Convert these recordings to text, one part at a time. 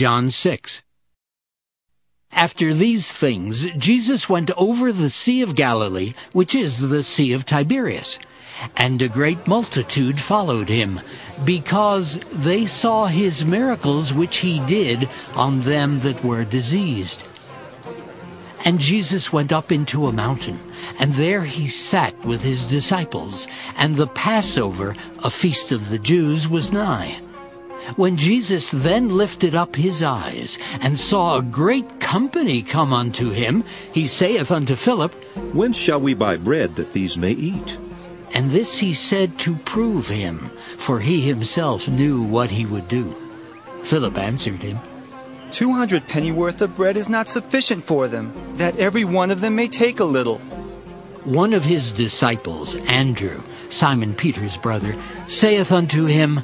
John 6. After these things, Jesus went over the Sea of Galilee, which is the Sea of Tiberias. And a great multitude followed him, because they saw his miracles which he did on them that were diseased. And Jesus went up into a mountain, and there he sat with his disciples, and the Passover, a feast of the Jews, was nigh. When Jesus then lifted up his eyes, and saw a great company come unto him, he saith unto Philip, Whence shall we buy bread that these may eat? And this he said to prove him, for he himself knew what he would do. Philip answered him, Two hundred pennyworth of bread is not sufficient for them, that every one of them may take a little. One of his disciples, Andrew, Simon Peter's brother, saith unto him,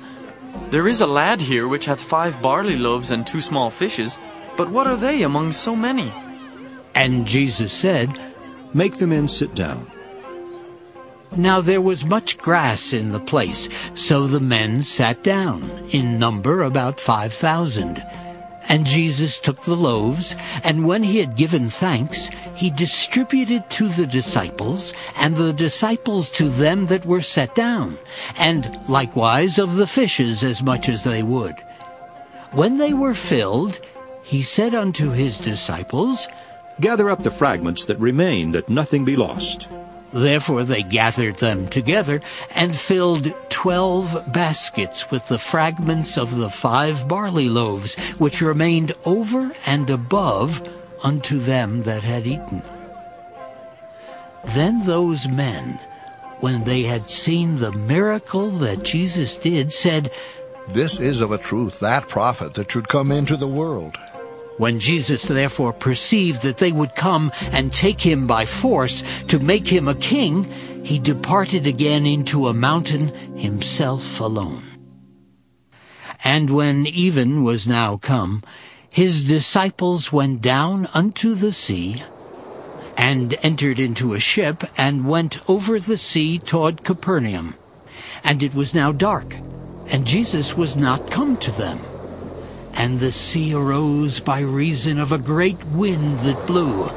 There is a lad here which hath five barley loaves and two small fishes, but what are they among so many? And Jesus said, Make the men sit down. Now there was much grass in the place, so the men sat down, in number about five thousand. And Jesus took the loaves, and when he had given thanks, he distributed to the disciples, and the disciples to them that were set down, and likewise of the fishes as much as they would. When they were filled, he said unto his disciples, Gather up the fragments that remain, that nothing be lost. Therefore they gathered them together and filled twelve baskets with the fragments of the five barley loaves, which remained over and above unto them that had eaten. Then those men, when they had seen the miracle that Jesus did, said, This is of a truth that prophet that should come into the world. When Jesus therefore perceived that they would come and take him by force to make him a king, he departed again into a mountain himself alone. And when even was now come, his disciples went down unto the sea, and entered into a ship, and went over the sea toward Capernaum. And it was now dark, and Jesus was not come to them. And the sea arose by reason of a great wind that blew.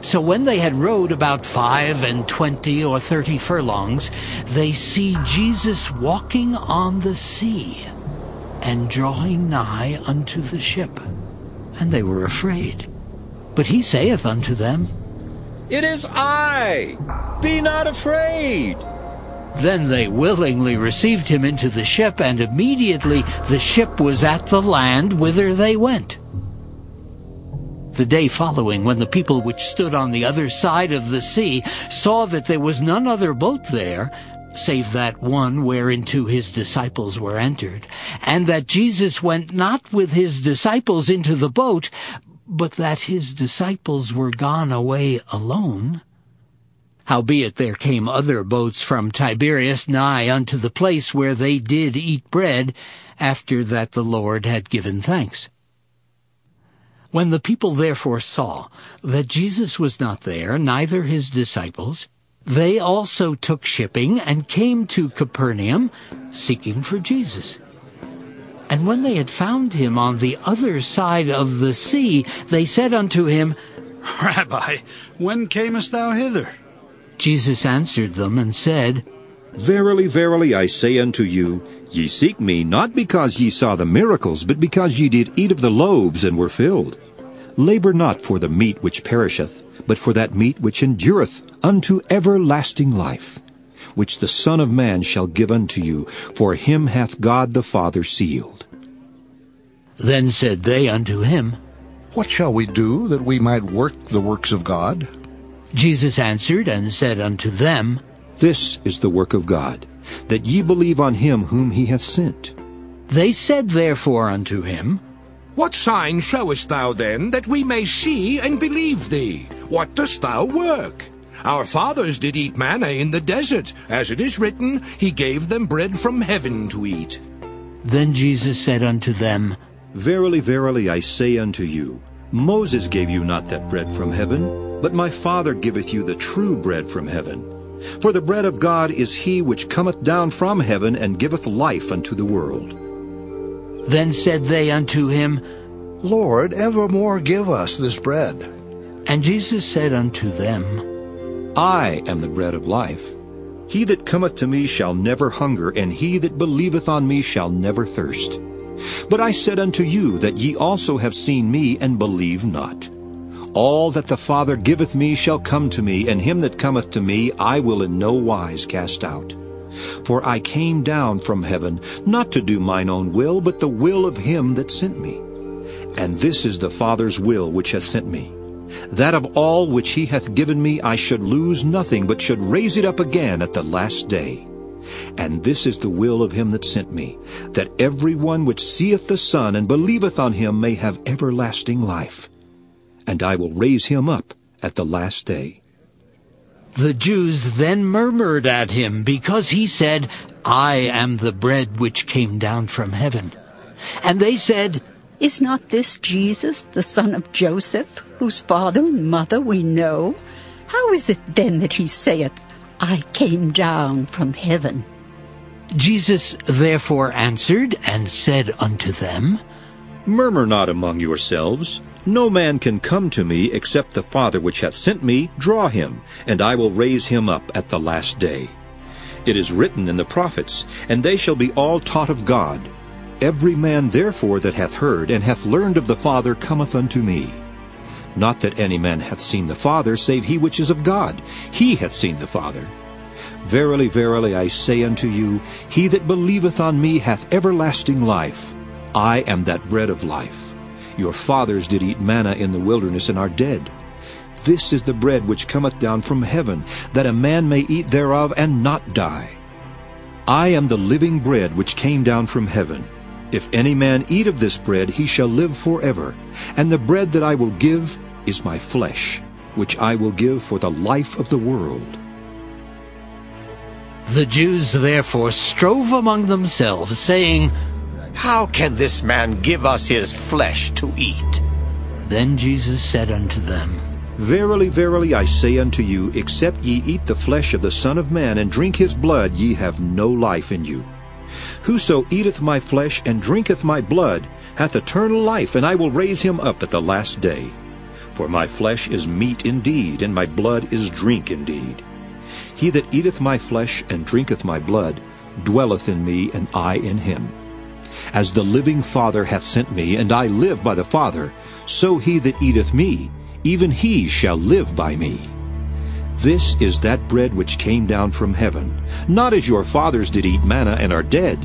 So when they had rowed about five and twenty or thirty furlongs, they see Jesus walking on the sea, and drawing nigh unto the ship. And they were afraid. But he saith unto them, It is I! Be not afraid! Then they willingly received him into the ship, and immediately the ship was at the land whither they went. The day following, when the people which stood on the other side of the sea saw that there was none other boat there, save that one whereinto his disciples were entered, and that Jesus went not with his disciples into the boat, but that his disciples were gone away alone, Howbeit there came other boats from Tiberias nigh unto the place where they did eat bread, after that the Lord had given thanks. When the people therefore saw that Jesus was not there, neither his disciples, they also took shipping and came to Capernaum, seeking for Jesus. And when they had found him on the other side of the sea, they said unto him, Rabbi, when camest thou hither? Jesus answered them and said, Verily, verily, I say unto you, ye seek me not because ye saw the miracles, but because ye did eat of the loaves and were filled. Labor not for the meat which perisheth, but for that meat which endureth unto everlasting life, which the Son of Man shall give unto you, for him hath God the Father sealed. Then said they unto him, What shall we do that we might work the works of God? Jesus answered and said unto them, This is the work of God, that ye believe on him whom he hath sent. They said therefore unto him, What sign showest thou then, that we may see and believe thee? What dost thou work? Our fathers did eat manna in the desert, as it is written, He gave them bread from heaven to eat. Then Jesus said unto them, Verily, verily, I say unto you, Moses gave you not that bread from heaven, but my Father giveth you the true bread from heaven. For the bread of God is he which cometh down from heaven and giveth life unto the world. Then said they unto him, Lord, evermore give us this bread. And Jesus said unto them, I am the bread of life. He that cometh to me shall never hunger, and he that believeth on me shall never thirst. But I said unto you that ye also have seen me, and believe not. All that the Father giveth me shall come to me, and him that cometh to me I will in no wise cast out. For I came down from heaven, not to do mine own will, but the will of him that sent me. And this is the Father's will which hath sent me, that of all which he hath given me I should lose nothing, but should raise it up again at the last day. And this is the will of him that sent me, that every one which seeth the Son and believeth on him may have everlasting life and I will raise him up at the last day. The Jews then murmured at him because he said, I am the bread which came down from heaven. And they said, Is not this Jesus, the son of Joseph, whose father and mother we know? How is it then that he saith, I came down from heaven? Jesus therefore answered and said unto them, Murmur not among yourselves. No man can come to me except the Father which hath sent me draw him, and I will raise him up at the last day. It is written in the prophets, and they shall be all taught of God. Every man therefore that hath heard and hath learned of the Father cometh unto me. Not that any man hath seen the Father, save he which is of God. He hath seen the Father. Verily, verily, I say unto you, he that believeth on me hath everlasting life. I am that bread of life. Your fathers did eat manna in the wilderness and are dead. This is the bread which cometh down from heaven, that a man may eat thereof and not die. I am the living bread which came down from heaven. If any man eat of this bread, he shall live forever. And the bread that I will give is my flesh, which I will give for the life of the world. The Jews therefore strove among themselves, saying, how can this man give us his flesh to eat? Then Jesus said unto them, Verily, verily, I say unto you, except ye eat the flesh of the Son of Man and drink his blood, ye have no life in you. Whoso eateth my flesh and drinketh my blood hath eternal life, and I will raise him up at the last day. For my flesh is meat indeed, and my blood is drink indeed. He that eateth my flesh and drinketh my blood dwelleth in me, and I in him. As the living Father hath sent me, and I live by the Father, so he that eateth me, even he shall live by me. This is that bread which came down from heaven, not as your fathers did eat manna and are dead.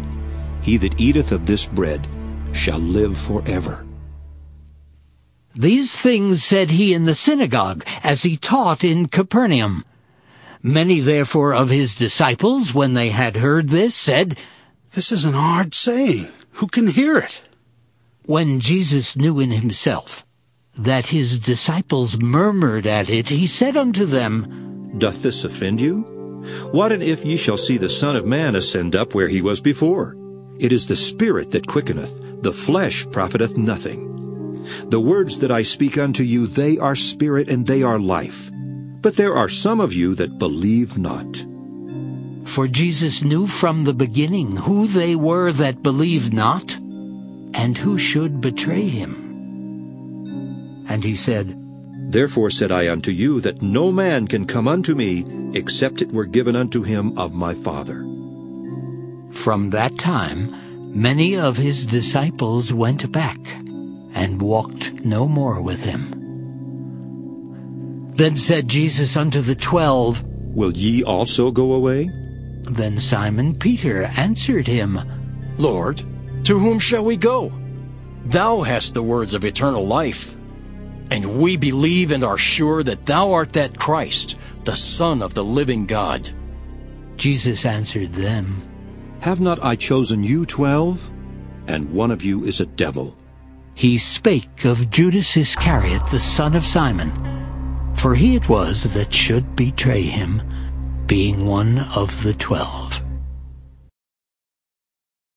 He that eateth of this bread shall live forever. These things said he in the synagogue, as he taught in Capernaum. Many therefore of his disciples, when they had heard this, said, This is an hard saying. Who can hear it? When Jesus knew in himself that his disciples murmured at it, he said unto them, Doth this offend you? What and if ye shall see the Son of Man ascend up where he was before? It is the Spirit that quickeneth, the flesh profiteth nothing. The words that I speak unto you, they are spirit and they are life. But there are some of you that believe not. For Jesus knew from the beginning who they were that believed not, and who should betray him. And he said, Therefore said I unto you that no man can come unto me, except it were given unto him of my Father. From that time many of his disciples went back, and walked no more with him. Then said Jesus unto the twelve, Will ye also go away? Then Simon Peter answered him, Lord, to whom shall we go? Thou hast the words of eternal life. And we believe and are sure that thou art that Christ, the Son of the living God. Jesus answered them, Have not I chosen you twelve? And one of you is a devil. He spake of Judas Iscariot, the son of Simon, for he it was that should betray him being one of the twelve.